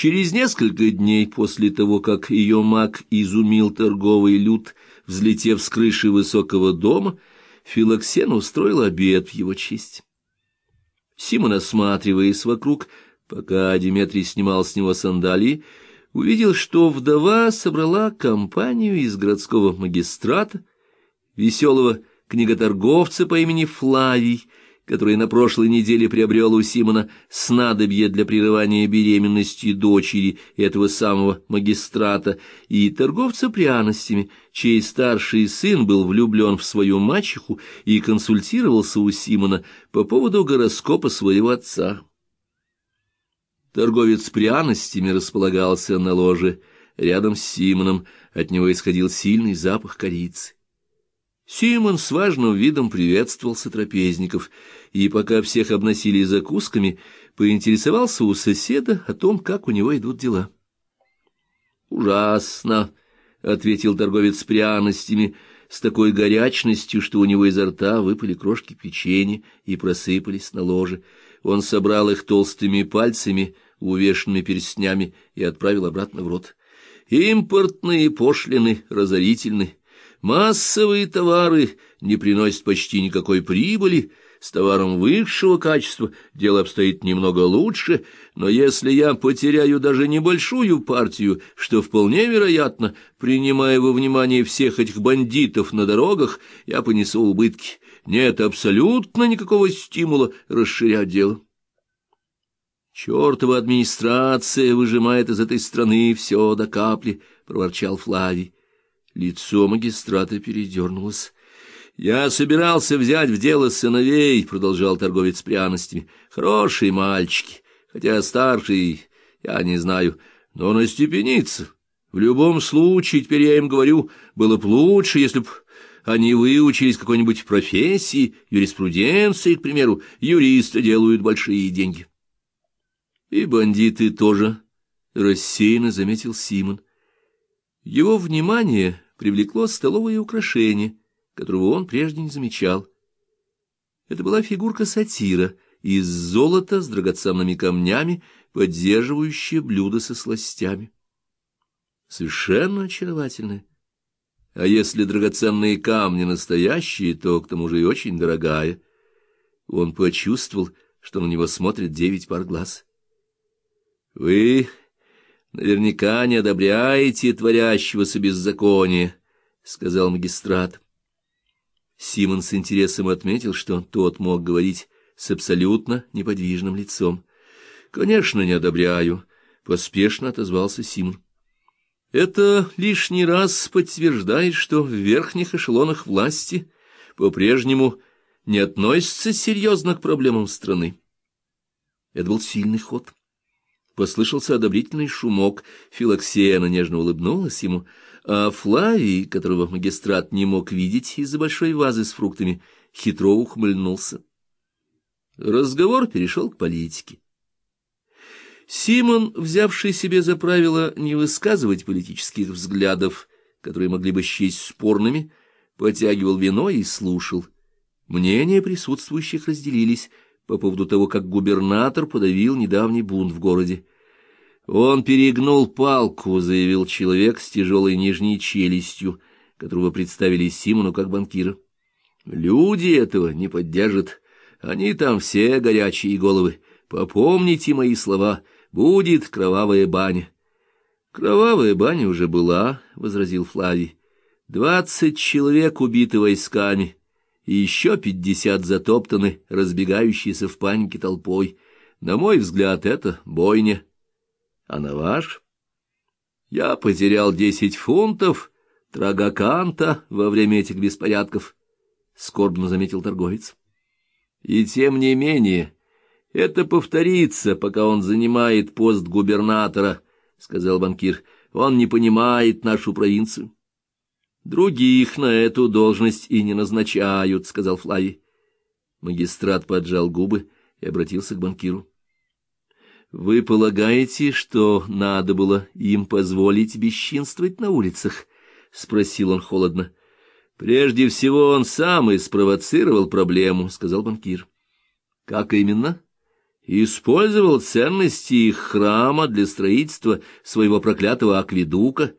Через несколько дней после того, как ее маг изумил торговый люд, взлетев с крыши высокого дома, Филоксен устроил обед в его честь. Симон, осматриваясь вокруг, пока Диметрий снимал с него сандалии, увидел, что вдова собрала компанию из городского магистрата, веселого книготорговца по имени Флавий, который на прошлой неделе приобрел у Симона снадобье для прерывания беременности дочери этого самого магистрата, и торговца пряностями, чей старший сын был влюблен в свою мачеху и консультировался у Симона по поводу гороскопа своего отца. Торговец пряностями располагался на ложе рядом с Симоном, от него исходил сильный запах корицы. Симон с важным видом приветствовал сотрапезников, и пока всех обносили закусками, поинтересовался у соседа о том, как у него идут дела. «Ужасно», — ответил торговец пряностями, с такой горячностью, что у него изо рта выпали крошки печенья и просыпались на ложе. Он собрал их толстыми пальцами, увешанными перстнями, и отправил обратно в рот. «Импортные пошлины разорительны». Массовые товары не приносят почти никакой прибыли, с товаром высшего качества дело обстоит немного лучше, но если я потеряю даже небольшую партию, что вполне вероятно, принимая во внимание всех этих бандитов на дорогах, я понесу убытки. Нет абсолютно никакого стимула расширять дело. «Чертова администрация выжимает из этой страны все до капли», — проворчал Флавий. Лицо магистрата передернулось. «Я собирался взять в дело сыновей», — продолжал торговец пряностями. «Хорошие мальчики, хотя старший, я не знаю, но на степенице. В любом случае, теперь я им говорю, было бы лучше, если б они выучились какой-нибудь профессии, юриспруденции, к примеру, юристы делают большие деньги». «И бандиты тоже», — рассеянно заметил Симон. Его внимание привлекло столовое украшение, которого он прежде не замечал. Это была фигурка сатира из золота с драгоценными камнями, поддерживающая блюдо со сластями. Совершенно очаровательная. А если драгоценные камни настоящие, то к тому же и очень дорогая. Он почувствовал, что на него смотрят девять пар глаз. — Вы наверняка не одобряете творящегося беззакония, — сказал магистрат. Симон с интересом отметил, что тот мог говорить с абсолютно неподвижным лицом. — Конечно, не одобряю, — поспешно отозвался Симон. — Это лишний раз подтверждает, что в верхних эшелонах власти по-прежнему не относятся серьезно к проблемам страны. Это был сильный ход. Послышался одобрительный шумок. Филоксена нежно улыбнулась ему, а Флавий, которого магистрат не мог видеть из-за большой вазы с фруктами, хитро ухмыльнулся. Разговор перешел к политике. Симон, взявший себе за правило не высказывать политических взглядов, которые могли бы счесть спорными, потягивал вино и слушал. Мнения присутствующих разделились — по поводу того, как губернатор подавил недавний бунт в городе. «Он перегнул палку», — заявил человек с тяжелой нижней челюстью, которого представили Симону как банкира. «Люди этого не поддержат. Они там все горячие головы. Попомните мои слова. Будет кровавая баня». «Кровавая баня уже была», — возразил Флавий. «Двадцать человек убиты войсками» и еще пятьдесят затоптаны, разбегающиеся в панике толпой. На мой взгляд, это бойня. А на ваш? Я потерял десять фунтов трагаканта во время этих беспорядков, — скорбно заметил торговец. И тем не менее, это повторится, пока он занимает пост губернатора, — сказал банкир. Он не понимает нашу провинцию. Других на эту должность и не назначают, — сказал Флавий. Магистрат поджал губы и обратился к банкиру. — Вы полагаете, что надо было им позволить бесчинствовать на улицах? — спросил он холодно. — Прежде всего он сам и спровоцировал проблему, — сказал банкир. — Как именно? — использовал ценности их храма для строительства своего проклятого акведука.